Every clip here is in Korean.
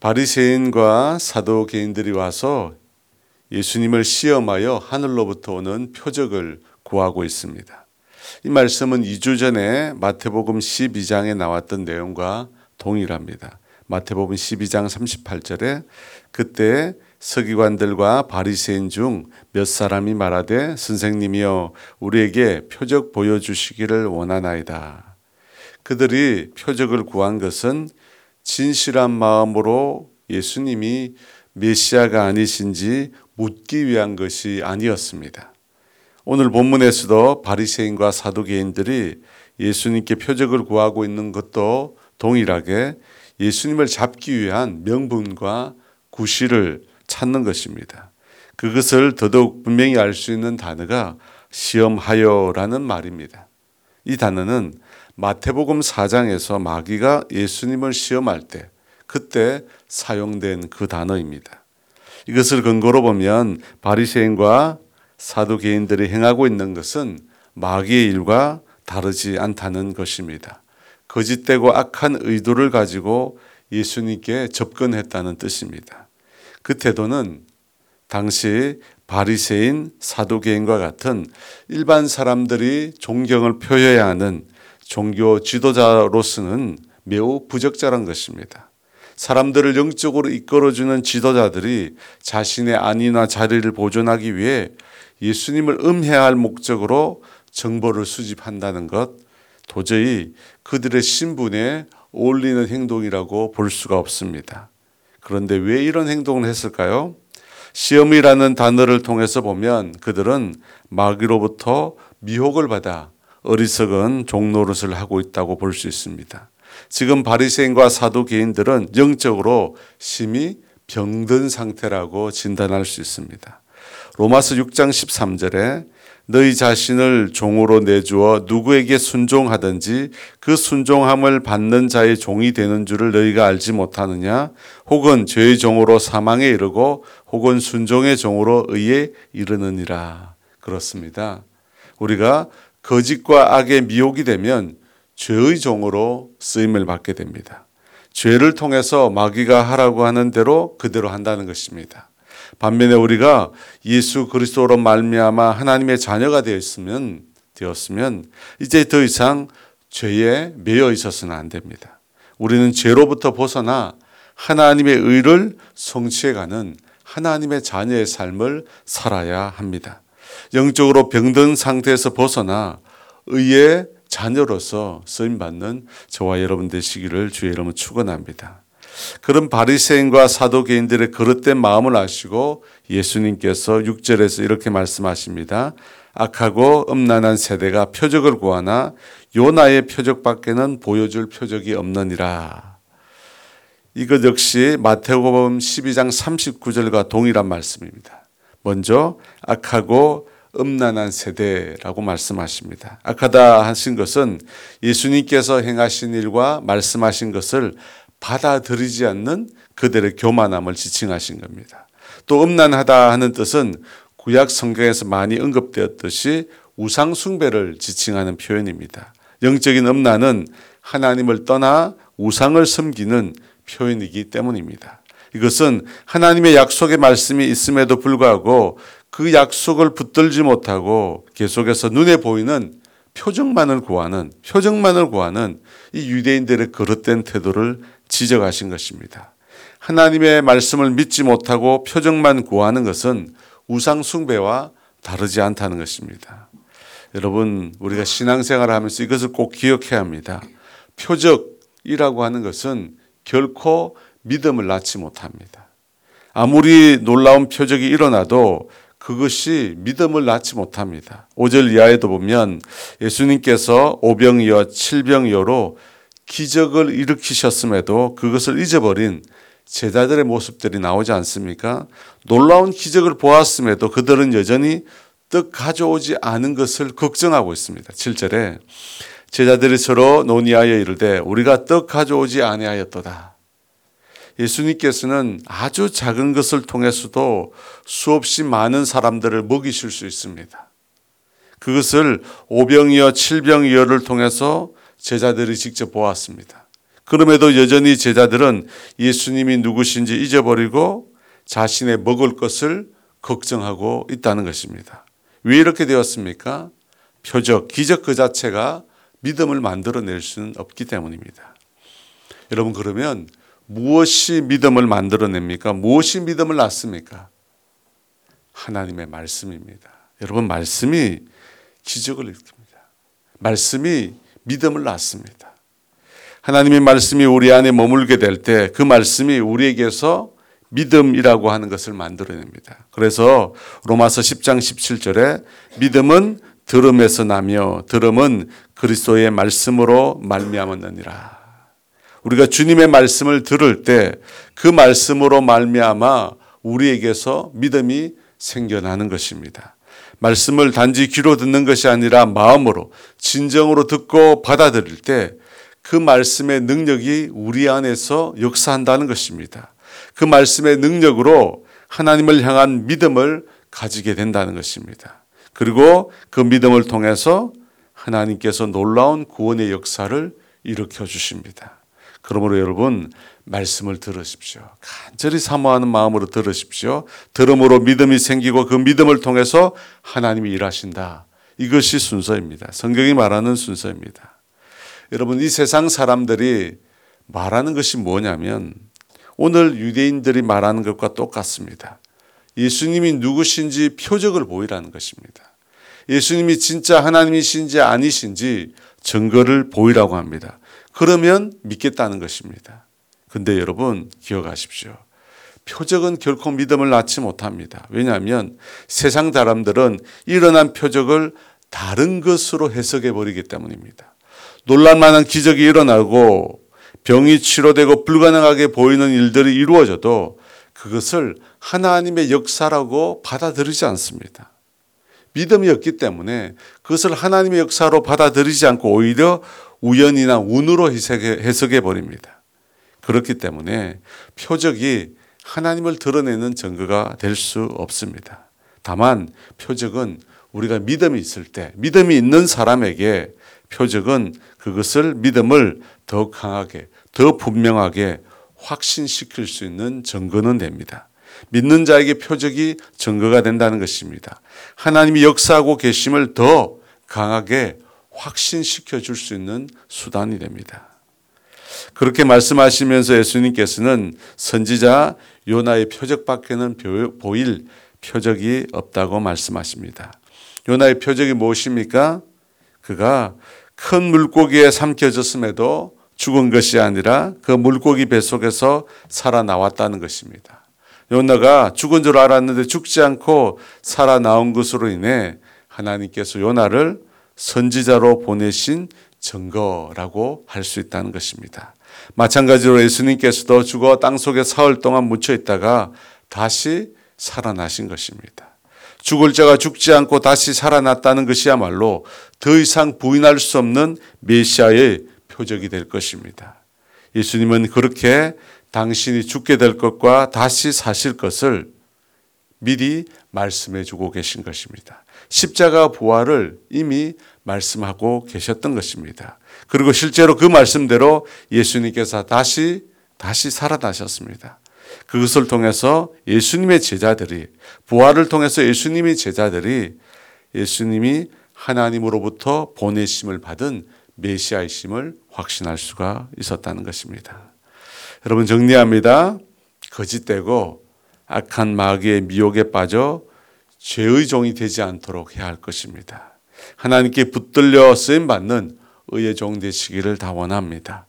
바리새인과 사도개인들이 와서 예수님을 시험하여 하늘로부터 오는 표적을 구하고 있습니다. 이 말씀은 2주 전에 마태복음 12장에 나왔던 내용과 동일합니다. 마태복음 12장 38절에 그때 서기관들과 바리새인 중 몇 사람이 말하되 선생님이여 우리에게 표적 보여 주시기를 원하나이다. 그들이 표적을 구한 것은 진실한 마음으로 예수님이 메시아가 아니신지 묻기 위한 것이 아니었습니다. 오늘 본문에서도 바리새인과 사두개인들이 예수님께 표적을 구하고 있는 것도 동일하게 예수님을 잡기 위한 명분과 구실을 찾는 것입니다. 그것을 더더욱 분명히 알 수 있는 단어가 시험하여라는 말입니다. 이 단어는 마태복음 4장에서 마귀가 예수님을 시험할 때 그때 사용된 그 단어입니다. 이것을 근거로 보면 바리새인과 사두개인들이 행하고 있는 것은 마귀의 일과 다르지 않다는 것입니다. 거짓되고 악한 의도를 가지고 예수님께 접근했다는 뜻입니다. 그 태도는 당시 바리새인 사두개인과 같은 일반 사람들이 존경을 표해야 하는 종교 지도자로서는 매우 부적절한 것입니다. 사람들을 영적으로 이끌어주는 지도자들이 자신의 안위나 자리를 보존하기 위해 예수님을 음해할 목적으로 정보를 수집한다는 것 도저히 그들의 신분에 어울리는 행동이라고 볼 수가 없습니다. 그런데 왜 이런 행동을 했을까요? 시험이라는 단어를 통해서 보면 그들은 마귀로부터 미혹을 받아 어리석은 종노릇을 하고 있다고 볼 수 있습니다. 지금 바리새인과 사두개인들은 영적으로 심히 병든 상태라고 진단할 수 있습니다. 로마서 6장 13절에 너희 자신을 종으로 내주어 누구에게 순종하든지 그 순종함을 받는 자의 종이 되는 줄을 너희가 알지 못하느냐? 혹은 죄의 종으로 사망에 이르고 혹은 순종의 종으로 의에 이르느니라. 그렇습니다. 우리가 거짓과 악의 미혹이 되면 죄의 종으로 쓰임을 받게 됩니다. 죄를 통해서 마귀가 하라고 하는 대로 그대로 한다는 것입니다. 반면에 우리가 예수 그리스도로 말미암아 하나님의 자녀가 되었으면 되었으면 이제 더 이상 죄에 매여 있어서는 안 됩니다. 우리는 죄로부터 벗어나 하나님의 의를 성취해 가는 하나님의 자녀의 삶을 살아야 합니다. 영적으로 병든 상태에서 벗어나 의의 자녀로서 쓰임 받는 저와 여러분 되시기를 주의 이름으로 축원합니다. 그런 바리새인과 사도개인들의 그릇된 마음을 아시고 예수님께서 6절에서 이렇게 말씀하십니다. 악하고 음란한 세대가 표적을 구하나 요나의 표적밖에는 보여줄 표적이 없느니라. 이것 역시 마태복음 12장 39절과 동일한 말씀입니다. 먼저 악하고 음란한 세대라고 말씀하십니다. 악하다 하신 것은 예수님께서 행하신 일과 말씀하신 것을 받아들이지 않는 그들의 교만함을 지칭하신 겁니다. 또 음란하다 하는 뜻은 구약 성경에서 많이 언급되었듯이 우상 숭배를 지칭하는 표현입니다. 영적인 음란은 하나님을 떠나 우상을 섬기는 표현이기 때문입니다. 이것은 하나님의 약속의 말씀이 있음에도 불구하고 그 약속을 붙들지 못하고 계속해서 눈에 보이는 표정만을 구하는 표정만을 구하는 이 유대인들의 그릇된 태도를 지적하신 것입니다. 하나님의 말씀을 믿지 못하고 표정만 구하는 것은 우상 숭배와 다르지 않다는 것입니다. 여러분, 우리가 신앙생활을 하면서 이것을 꼭 기억해야 합니다. 표적이라고 하는 것은 결코 믿음을 낳지 못합니다. 아무리 놀라운 표적이 일어나도 그것이 믿음을 낳지 못합니다. 5절 이하에도 보면 예수님께서 오병이어 칠병이어로 기적을 일으키셨음에도 그것을 잊어버린 제자들의 모습들이 나오지 않습니까? 놀라운 기적을 보았음에도 그들은 여전히 떡 가져오지 않은 것을 걱정하고 있습니다. 7절에 제자들이 서로 논의하여 이르되 우리가 떡 가져오지 아니하였도다. 예수님께서는 아주 작은 것을 통해서도 수없이 많은 사람들을 먹이실 수 있습니다. 그것을 오병이어 칠병이어를 통해서 제자들이 직접 보았습니다. 그럼에도 여전히 제자들은 예수님이 누구신지 잊어버리고 자신의 먹을 것을 걱정하고 있다는 것입니다. 왜 이렇게 되었습니까? 표적, 기적 그 자체가 믿음을 만들어낼 수는 없기 때문입니다. 여러분 그러면 무엇이 믿음을 만들어냅니까? 무엇이 믿음을 낳습니까? 하나님의 말씀입니다. 여러분 말씀이 기적을 일으킵니다. 말씀이 믿음을 낳습니다. 하나님의 말씀이 우리 안에 머물게 될 때 그 말씀이 우리에게서 믿음이라고 하는 것을 만들어냅니다. 그래서 로마서 10장 17절에 믿음은 들음에서 나며 들음은 그리스도의 말씀으로 말미암았느니라. 우리가 주님의 말씀을 들을 때 그 말씀으로 말미암아 우리에게서 믿음이 생겨나는 것입니다. 말씀을 단지 귀로 듣는 것이 아니라 마음으로 진정으로 듣고 받아들일 때 그 말씀의 능력이 우리 안에서 역사한다는 것입니다. 그 말씀의 능력으로 하나님을 향한 믿음을 가지게 된다는 것입니다. 그리고 그 믿음을 통해서 하나님께서 놀라운 구원의 역사를 일으켜 주십니다. 그러므로 여러분 말씀을 들으십시오. 간절히 사모하는 마음으로 들으십시오. 들음으로 믿음이 생기고 그 믿음을 통해서 하나님이 일하신다. 이것이 순서입니다. 성경이 말하는 순서입니다. 여러분 이 세상 사람들이 말하는 것이 뭐냐면 오늘 유대인들이 말하는 것과 똑같습니다. 예수님이 누구신지 표적을 보이라는 것입니다. 예수님이 진짜 하나님이신지 아니신지 증거를 보이라고 합니다. 그러면 믿겠다는 것입니다. 근데 여러분 기억하십시오. 표적은 결코 믿음을 낳지 못합니다. 왜냐하면 세상 사람들은 일어난 표적을 다른 것으로 해석해 버리기 때문입니다. 놀랄만한 기적이 일어나고 병이 치료되고 불가능하게 보이는 일들이 이루어져도 그것을 하나님의 역사라고 받아들이지 않습니다. 믿음이 없기 때문에 그것을 하나님의 역사로 받아들이지 않고 오히려 우연이나 운으로 해석해 버립니다. 그렇기 때문에 표적이 하나님을 드러내는 증거가 될 수 없습니다. 다만 표적은 우리가 믿음이 있을 때, 믿음이 있는 사람에게 표적은 그것을 믿음을 더 강하게, 더 분명하게 확신시킬 수 있는 증거는 됩니다. 믿는 자에게 표적이 증거가 된다는 것입니다. 하나님이 역사하고 계심을 더 강하게 확신시켜 줄 수 있는 수단이 됩니다. 그렇게 말씀하시면서 예수님께서는 선지자 요나의 표적밖에는 보일 표적이 없다고 말씀하십니다. 요나의 표적이 무엇입니까? 그가 큰 물고기에 삼켜졌음에도 죽은 것이 아니라 그 물고기 뱃속에서 살아나왔다는 것입니다. 요나가 죽은 줄 알았는데 죽지 않고 살아나온 것으로 인해 하나님께서 요나를 선지자로 보내신 증거라고 할 수 있다는 것입니다. 마찬가지로 예수님께서도 죽어 땅 속에 사흘 동안 묻혀 있다가 다시 살아나신 것입니다. 죽을 자가 죽지 않고 다시 살아났다는 것이야말로 더 이상 부인할 수 없는 메시아의 표적이 될 것입니다. 예수님은 그렇게 당신이 죽게 될 것과 다시 사실 것을 미리 말씀해 주고 계신 것입니다. 십자가 부활을 이미 말씀하고 계셨던 것입니다. 그리고 실제로 그 말씀대로 예수님께서 다시 다시 살아나셨습니다. 그것을 통해서 예수님의 제자들이 부활을 통해서 예수님의 제자들이 예수님이 하나님으로부터 보내심을 받은 메시아이심을 확신할 수가 있었다는 것입니다. 여러분 정리합니다. 거짓되고 악한 마귀의 미혹에 빠져 죄의 종이 되지 않도록 해야 할 것입니다. 하나님께 붙들려 쓰임 받는 의의 종 되시기를 다 원합니다.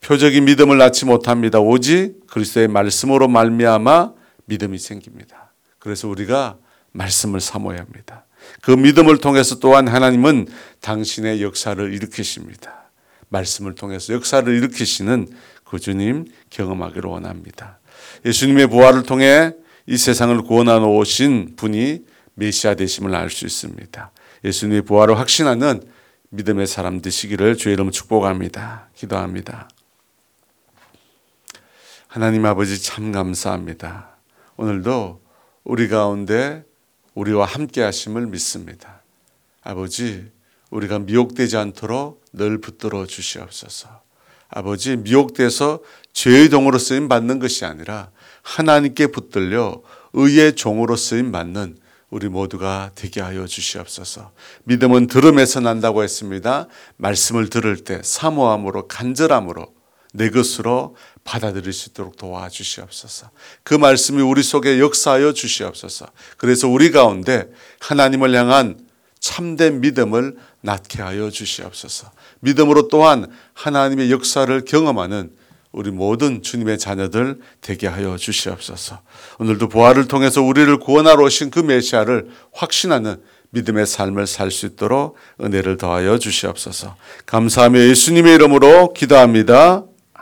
표적인 믿음을 낳지 못합니다. 오직 그리스도의 말씀으로 말미암아 믿음이 생깁니다. 그래서 우리가 말씀을 사모해야 합니다. 그 믿음을 통해서 또한 하나님은 당신의 역사를 일으키십니다. 말씀을 통해서 역사를 일으키시는 그 주님 경험하기를 원합니다. 예수님의 부활을 통해 이 세상을 구원하러 오신 분이 메시아 되심을 알 수 있습니다. 예수님의 부활을 확신하는 믿음의 사람 되시기를 주의 이름 축복합니다. 기도합니다. 하나님 아버지 참 감사합니다. 오늘도 우리 가운데 우리와 함께 하심을 믿습니다. 아버지, 우리가 미혹되지 않도록 늘 붙들어 주시옵소서. 아버지 미혹돼서 죄의 동으로 쓰임 받는 것이 아니라 하나님께 붙들려 의의 종으로 쓰임 받는 우리 모두가 되게 하여 주시옵소서. 믿음은 들음에서 난다고 했습니다. 말씀을 들을 때 사모함으로 간절함으로 내 것으로 받아들일 수 있도록 도와주시옵소서. 그 말씀이 우리 속에 역사하여 주시옵소서. 그래서 우리 가운데 하나님을 향한 참된 믿음을 낳게 하여 주시옵소서. 믿음으로 또한 하나님의 역사를 경험하는 우리 모든 주님의 자녀들 되게 하여 주시옵소서. 오늘도 부활을 통해서 우리를 구원하러 오신 그 메시아를 확신하는 믿음의 삶을 살 수 있도록 은혜를 더하여 주시옵소서. 감사하며 예수님의 이름으로 기도합니다.